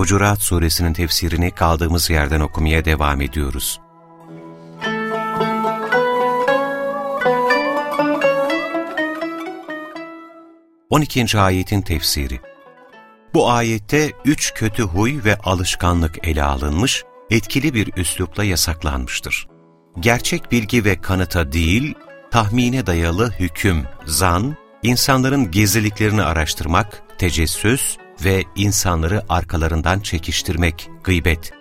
Hucurat Suresinin tefsirini kaldığımız yerden okumaya devam ediyoruz. On ikinci ayetin tefsiri Bu ayette üç kötü huy ve alışkanlık ele alınmış, etkili bir üslupla yasaklanmıştır. Gerçek bilgi ve kanıta değil, tahmine dayalı hüküm, zan, insanların gizliliklerini araştırmak, tecessüs ve insanları arkalarından çekiştirmek, gıybet.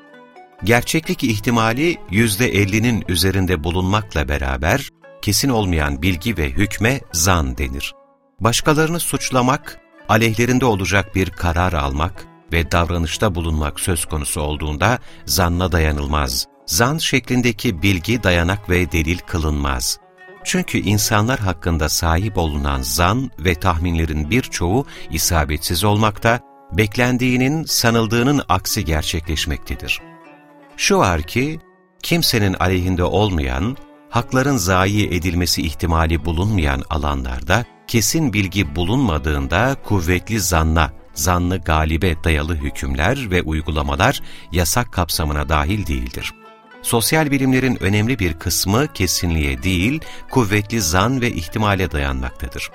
Gerçeklik ihtimali %50'nin üzerinde bulunmakla beraber, kesin olmayan bilgi ve hükme zan denir. Başkalarını suçlamak, aleyhlerinde olacak bir karar almak ve davranışta bulunmak söz konusu olduğunda zanna dayanılmaz. Zan şeklindeki bilgi dayanak ve delil kılınmaz. Çünkü insanlar hakkında sahip olunan zan ve tahminlerin birçoğu isabetsiz olmakta, beklendiğinin sanıldığının aksi gerçekleşmektedir. Şu var ki, kimsenin aleyhinde olmayan, hakların zayi edilmesi ihtimali bulunmayan alanlarda, kesin bilgi bulunmadığında kuvvetli zanna, zanlı galibe dayalı hükümler ve uygulamalar yasak kapsamına dahil değildir. Sosyal bilimlerin önemli bir kısmı kesinliğe değil, kuvvetli zan ve ihtimale dayanmaktadır.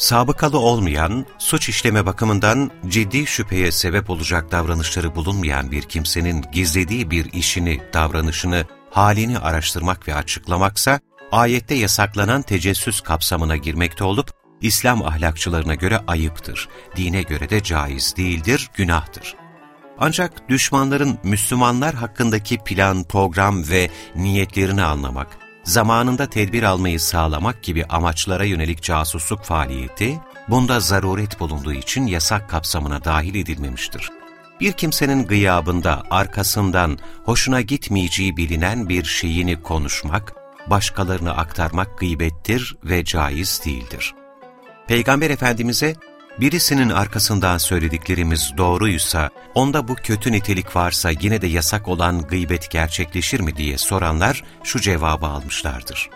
Sabıkalı olmayan, suç işleme bakımından ciddi şüpheye sebep olacak davranışları bulunmayan bir kimsenin gizlediği bir işini, davranışını, halini araştırmak ve açıklamaksa, ayette yasaklanan tecessüs kapsamına girmekte olup, İslam ahlakçılarına göre ayıptır, dine göre de caiz değildir, günahtır. Ancak düşmanların Müslümanlar hakkındaki plan, program ve niyetlerini anlamak, zamanında tedbir almayı sağlamak gibi amaçlara yönelik casusluk faaliyeti, bunda zaruret bulunduğu için yasak kapsamına dahil edilmemiştir. Bir kimsenin gıyabında, arkasından hoşuna gitmeyeceği bilinen bir şeyini konuşmak, başkalarına aktarmak gıybettir ve caiz değildir. Peygamber Efendimiz'e birisinin arkasından söylediklerimiz doğruysa, onda bu kötü nitelik varsa yine de yasak olan gıybet gerçekleşir mi diye soranlar şu cevabı almışlardır.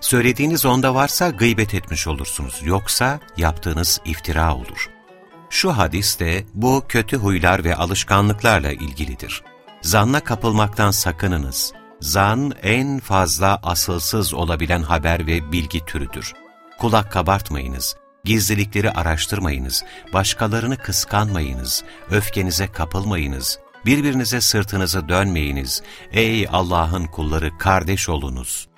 Söylediğiniz onda varsa gıybet etmiş olursunuz, yoksa yaptığınız iftira olur. Şu hadis de bu kötü huylar ve alışkanlıklarla ilgilidir. Zanla kapılmaktan sakınınız. Zan en fazla asılsız olabilen haber ve bilgi türüdür. Kulak kabartmayınız, Gizlilikleri araştırmayınız, başkalarını kıskanmayınız, öfkenize kapılmayınız, birbirinize sırtınızı dönmeyiniz. Ey Allah'ın kulları kardeş olunuz.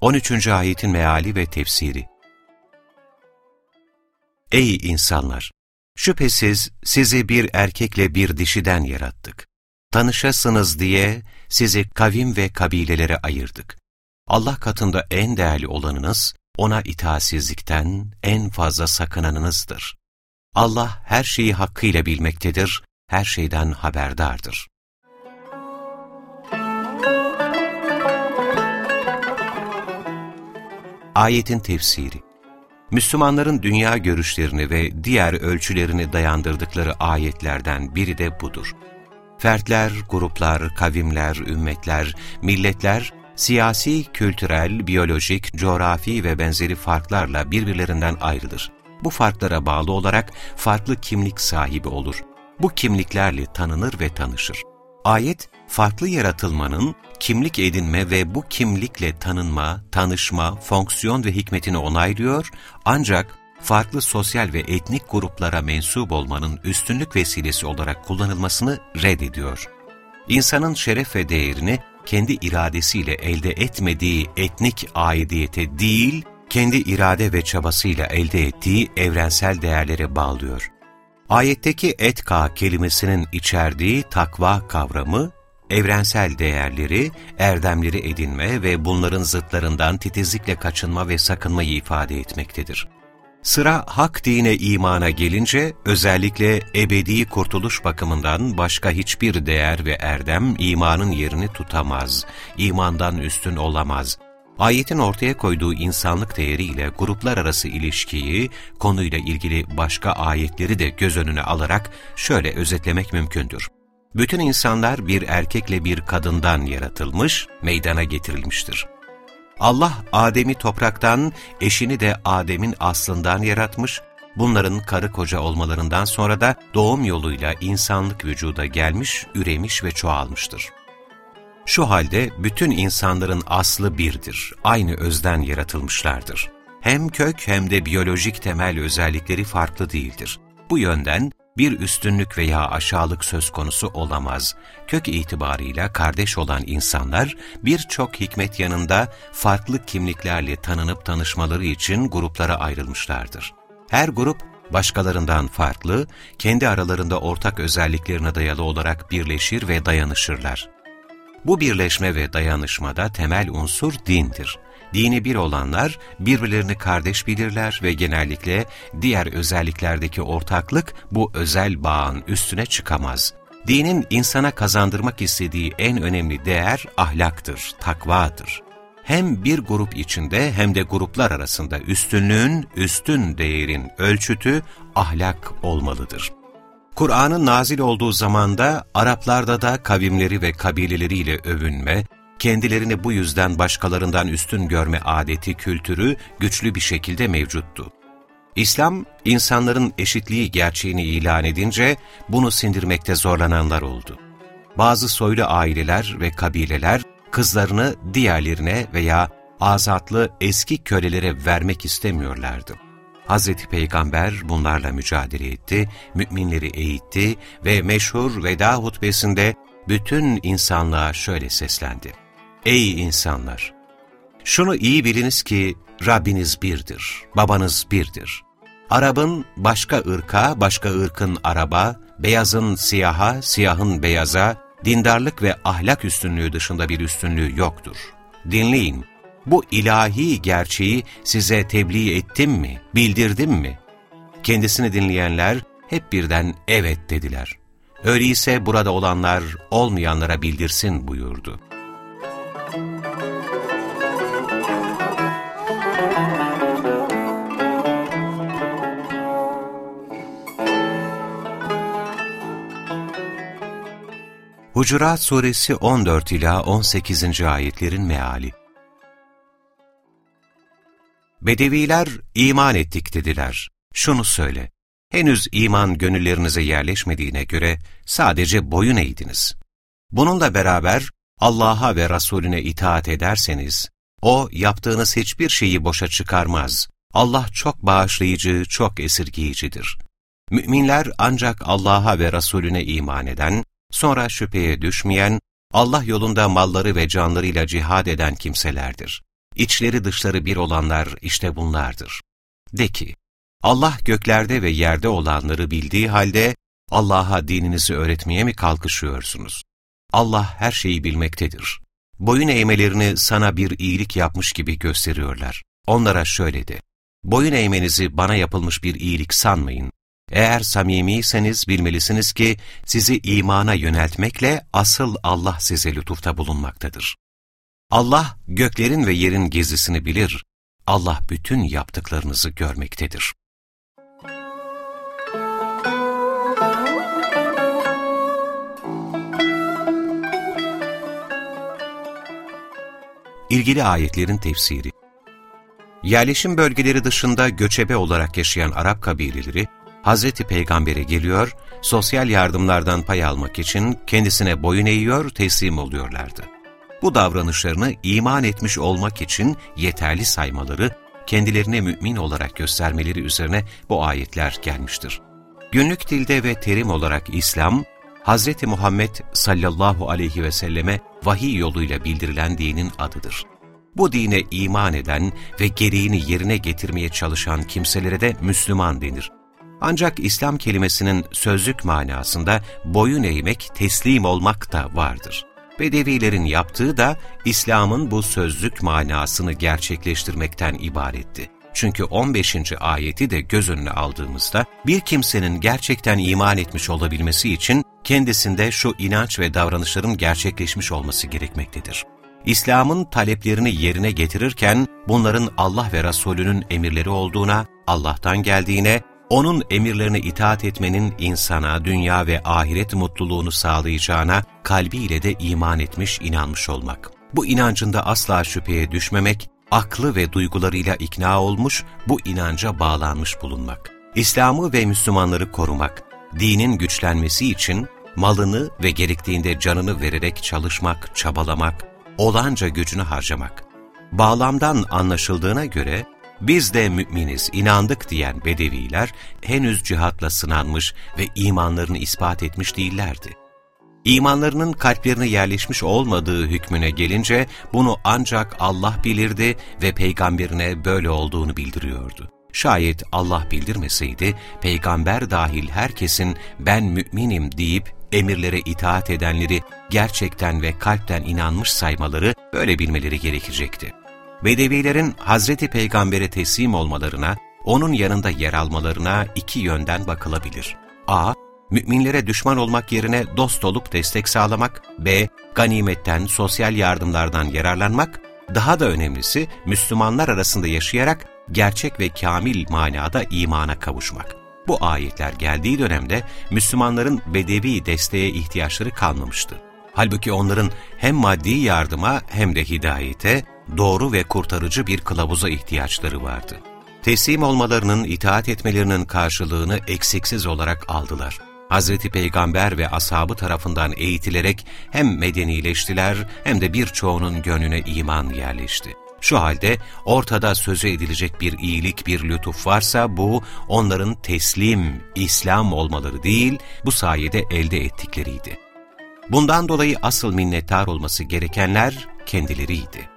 On üçüncü ayetin meali ve tefsiri Ey insanlar! Şüphesiz sizi bir erkekle bir dişiden yarattık tanışasınız diye sizi kavim ve kabilelere ayırdık. Allah katında en değerli olanınız, ona itaatsizlikten en fazla sakınanınızdır. Allah her şeyi hakkıyla bilmektedir, her şeyden haberdardır. Ayetin tefsiri Müslümanların dünya görüşlerini ve diğer ölçülerini dayandırdıkları ayetlerden biri de budur. Fertler, gruplar, kavimler, ümmetler, milletler, siyasi, kültürel, biyolojik, coğrafi ve benzeri farklarla birbirlerinden ayrılır. Bu farklara bağlı olarak farklı kimlik sahibi olur. Bu kimliklerle tanınır ve tanışır. Ayet, farklı yaratılmanın kimlik edinme ve bu kimlikle tanınma, tanışma, fonksiyon ve hikmetini onaylıyor ancak farklı sosyal ve etnik gruplara mensup olmanın üstünlük vesilesi olarak kullanılmasını reddediyor. İnsanın şeref ve değerini kendi iradesiyle elde etmediği etnik aidiyete değil, kendi irade ve çabasıyla elde ettiği evrensel değerlere bağlıyor. Ayetteki etka kelimesinin içerdiği takva kavramı, evrensel değerleri, erdemleri edinme ve bunların zıtlarından titizlikle kaçınma ve sakınmayı ifade etmektedir. Sıra hak dine imana gelince özellikle ebedi kurtuluş bakımından başka hiçbir değer ve erdem imanın yerini tutamaz, imandan üstün olamaz. Ayetin ortaya koyduğu insanlık değeriyle gruplar arası ilişkiyi, konuyla ilgili başka ayetleri de göz önüne alarak şöyle özetlemek mümkündür. Bütün insanlar bir erkekle bir kadından yaratılmış, meydana getirilmiştir. Allah Adem'i topraktan, eşini de Adem'in aslından yaratmış, bunların karı koca olmalarından sonra da doğum yoluyla insanlık vücuda gelmiş, üremiş ve çoğalmıştır. Şu halde bütün insanların aslı birdir, aynı özden yaratılmışlardır. Hem kök hem de biyolojik temel özellikleri farklı değildir. Bu yönden bir üstünlük veya aşağılık söz konusu olamaz. Kök itibarıyla kardeş olan insanlar birçok hikmet yanında farklı kimliklerle tanınıp tanışmaları için gruplara ayrılmışlardır. Her grup başkalarından farklı, kendi aralarında ortak özelliklerine dayalı olarak birleşir ve dayanışırlar. Bu birleşme ve dayanışmada temel unsur dindir. Dini bir olanlar birbirlerini kardeş bilirler ve genellikle diğer özelliklerdeki ortaklık bu özel bağın üstüne çıkamaz. Dinin insana kazandırmak istediği en önemli değer ahlaktır, takvadır. Hem bir grup içinde hem de gruplar arasında üstünlüğün, üstün değerin ölçütü ahlak olmalıdır. Kur'an'ın nazil olduğu zamanda Araplarda da kavimleri ve kabileleriyle övünme, kendilerini bu yüzden başkalarından üstün görme adeti, kültürü güçlü bir şekilde mevcuttu. İslam, insanların eşitliği gerçeğini ilan edince bunu sindirmekte zorlananlar oldu. Bazı soylu aileler ve kabileler kızlarını diğerlerine veya azatlı eski kölelere vermek istemiyorlardı. Hz. Peygamber bunlarla mücadele etti, müminleri eğitti ve meşhur veda hutbesinde bütün insanlığa şöyle seslendi. Ey insanlar! Şunu iyi biliniz ki Rabbiniz birdir, babanız birdir. Arap'ın başka ırka, başka ırkın araba, beyazın siyaha, siyahın beyaza, dindarlık ve ahlak üstünlüğü dışında bir üstünlüğü yoktur. Dinleyin, bu ilahi gerçeği size tebliğ ettim mi, bildirdim mi? Kendisini dinleyenler hep birden evet dediler. Öyleyse burada olanlar olmayanlara bildirsin buyurdu. Hucurat Suresi 14 ila 18. ayetlerin meali. Bedeviler iman ettik dediler. Şunu söyle. Henüz iman gönüllerinize yerleşmediğine göre sadece boyun eğdiniz. Bununla beraber Allah'a ve Resulüne itaat ederseniz, O yaptığınız hiçbir şeyi boşa çıkarmaz. Allah çok bağışlayıcı, çok esirgiyicidir. Müminler ancak Allah'a ve Resulüne iman eden, sonra şüpheye düşmeyen, Allah yolunda malları ve canlarıyla cihad eden kimselerdir. İçleri dışları bir olanlar işte bunlardır. De ki, Allah göklerde ve yerde olanları bildiği halde Allah'a dininizi öğretmeye mi kalkışıyorsunuz? Allah her şeyi bilmektedir. Boyun eğmelerini sana bir iyilik yapmış gibi gösteriyorlar. Onlara şöyle de, boyun eğmenizi bana yapılmış bir iyilik sanmayın. Eğer samimiyseniz bilmelisiniz ki sizi imana yöneltmekle asıl Allah size lütufta bulunmaktadır. Allah göklerin ve yerin gizlisini bilir. Allah bütün yaptıklarınızı görmektedir. İlgili ayetlerin tefsiri Yerleşim bölgeleri dışında göçebe olarak yaşayan Arap kabileleri, Hz. Peygamber'e geliyor, sosyal yardımlardan pay almak için kendisine boyun eğiyor, teslim oluyorlardı. Bu davranışlarını iman etmiş olmak için yeterli saymaları, kendilerine mümin olarak göstermeleri üzerine bu ayetler gelmiştir. Günlük dilde ve terim olarak İslam, Hz. Muhammed sallallahu aleyhi ve selleme vahiy yoluyla bildirilen dinin adıdır. Bu dine iman eden ve gereğini yerine getirmeye çalışan kimselere de Müslüman denir. Ancak İslam kelimesinin sözlük manasında boyun eğmek, teslim olmak da vardır. Bedevilerin yaptığı da İslam'ın bu sözlük manasını gerçekleştirmekten ibaretti. Çünkü 15. ayeti de göz önüne aldığımızda bir kimsenin gerçekten iman etmiş olabilmesi için kendisinde şu inanç ve davranışların gerçekleşmiş olması gerekmektedir. İslam'ın taleplerini yerine getirirken bunların Allah ve Resulünün emirleri olduğuna, Allah'tan geldiğine, onun emirlerine itaat etmenin insana, dünya ve ahiret mutluluğunu sağlayacağına kalbiyle de iman etmiş, inanmış olmak. Bu inancında asla şüpheye düşmemek, aklı ve duygularıyla ikna olmuş, bu inanca bağlanmış bulunmak. İslam'ı ve Müslümanları korumak, dinin güçlenmesi için malını ve gerektiğinde canını vererek çalışmak, çabalamak, olanca gücünü harcamak. Bağlamdan anlaşıldığına göre biz de müminiz, inandık diyen bedeviler henüz cihatla sınanmış ve imanlarını ispat etmiş değillerdi. İmanlarının kalplerine yerleşmiş olmadığı hükmüne gelince bunu ancak Allah bilirdi ve peygamberine böyle olduğunu bildiriyordu. Şayet Allah bildirmeseydi, peygamber dahil herkesin ben müminim deyip emirlere itaat edenleri gerçekten ve kalpten inanmış saymaları böyle bilmeleri gerekecekti. Bedevilerin Hazreti Peygamber'e teslim olmalarına, onun yanında yer almalarına iki yönden bakılabilir. A- Müminlere düşman olmak yerine dost olup destek sağlamak. B- Ganimetten, sosyal yardımlardan yararlanmak. Daha da önemlisi Müslümanlar arasında yaşayarak gerçek ve kamil manada imana kavuşmak. Bu ayetler geldiği dönemde Müslümanların bedevi desteğe ihtiyaçları kalmamıştı. Halbuki onların hem maddi yardıma hem de hidayete, doğru ve kurtarıcı bir kılavuza ihtiyaçları vardı. Teslim olmalarının, itaat etmelerinin karşılığını eksiksiz olarak aldılar. Hz. Peygamber ve ashabı tarafından eğitilerek hem medenileştiler hem de birçoğunun gönlüne iman yerleşti. Şu halde ortada sözü edilecek bir iyilik, bir lütuf varsa bu onların teslim, İslam olmaları değil, bu sayede elde ettikleriydi. Bundan dolayı asıl minnettar olması gerekenler kendileriydi.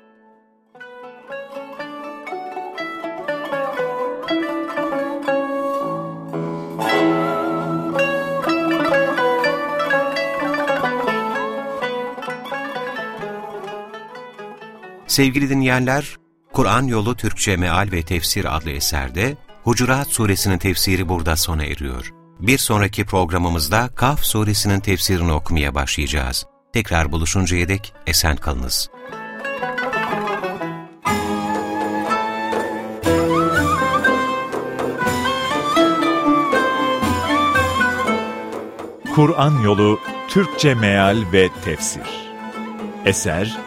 Sevgili dinleyenler, Kur'an Yolu Türkçe Meal ve Tefsir adlı eserde Hucurat Suresinin tefsiri burada sona eriyor. Bir sonraki programımızda Kaf Suresinin tefsirini okumaya başlayacağız. Tekrar buluşuncaya dek esen kalınız. Kur'an Yolu Türkçe Meal ve Tefsir Eser